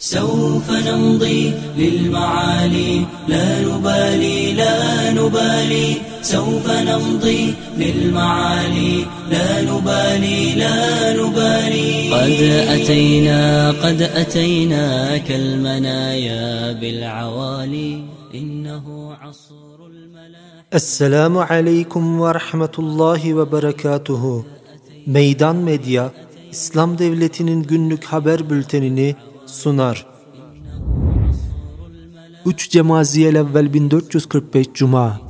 سوف نمضي للمعالي لا نبالي لا نبالي. سوف نمضي للمعالي لا نبالي لا نبالي. قد أتينا قد أتينا كالمنايا بالعوالي. إنه عصر الملاح Esselamu Aleyküm ve Rahmetullahi ve Berekatuhu. Meydan Medya, İslam Devleti'nin günlük haber bültenini sunar. 3 Cemaziyel evvel 1445 Cuma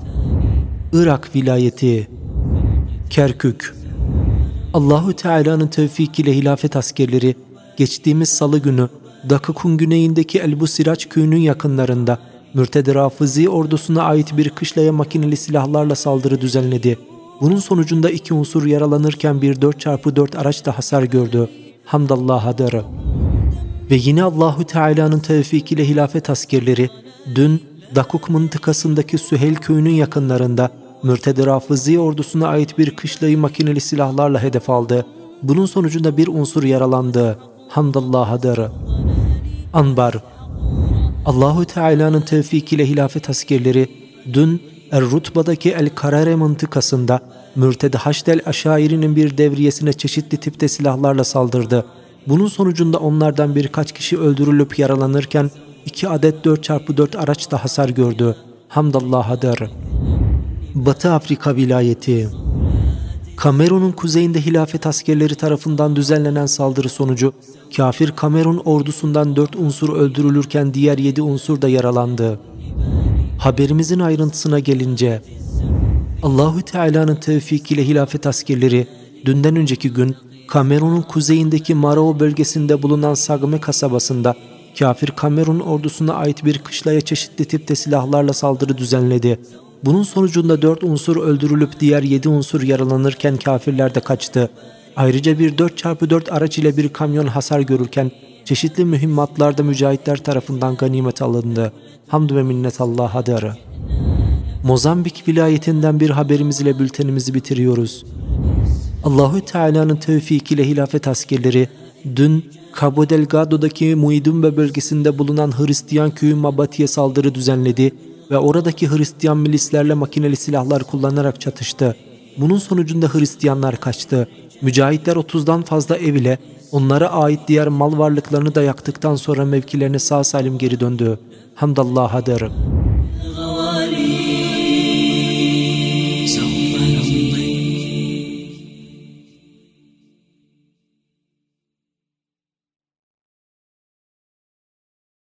Irak vilayeti Kerkük Allahu Teala'nın tevfik hilafet askerleri geçtiğimiz salı günü Dakık'un güneyindeki Elbu Siraç köyünün yakınlarında Mürted Rafizi ordusuna ait bir kışlaya makineli silahlarla saldırı düzenledi. Bunun sonucunda iki unsur yaralanırken bir 4x4 araç da hasar gördü. Hamdallah darı. Ve yine Allahu Teala'nın tevfik ile hilafet askerleri dün Dakuk mıntıkasındaki Süheyl köyünün yakınlarında Mürted Rafizi ordusuna ait bir kışlayı makineli silahlarla hedef aldı. Bunun sonucunda bir unsur yaralandı. Hamdallah darı. Anbar Allahu Teala'nın tevfik ile hilafet askerleri dün Er-Rutba'daki El-Karare mıntıkasında Mürted Haşdel Aşairi'nin bir devriyesine çeşitli tipte silahlarla saldırdı. Bunun sonucunda onlardan birkaç kişi öldürülüp yaralanırken iki adet 4x4 araç da hasar gördü. Hamdallah der. Batı Afrika vilayeti Kamerun'un kuzeyinde hilafet askerleri tarafından düzenlenen saldırı sonucu kafir Kamerun ordusundan 4 unsur öldürülürken diğer 7 unsur da yaralandı. Haberimizin ayrıntısına gelince Allahü Teala'nın tevfik ile hilafet askerleri dünden önceki gün Kamerun'un kuzeyindeki Marao bölgesinde bulunan Sagme kasabasında kafir Kamerun ordusuna ait bir kışlaya çeşitli tipte silahlarla saldırı düzenledi. Bunun sonucunda dört unsur öldürülüp diğer yedi unsur yaralanırken kafirler de kaçtı. Ayrıca bir 4x4 araç ile bir kamyon hasar görürken çeşitli mühimmatlarda mücahitler tarafından ganimet alındı. Hamd ve minnet Allah'a darı. Mozambik vilayetinden bir haberimiz ile bültenimizi bitiriyoruz. Allahü Teala'nın tevfik ile hilafet askerleri dün Cabo Delgado'daki Muidumbe bölgesinde bulunan Hristiyan köyü Mabati'ye saldırı düzenledi ve oradaki Hristiyan milislerle makineli silahlar kullanarak çatıştı. Bunun sonucunda Hristiyanlar kaçtı. Mücahitler 30'dan fazla ev ile onlara ait diğer mal varlıklarını da yaktıktan sonra mevkilerine sağ salim geri döndü. Hamdallah'a derim.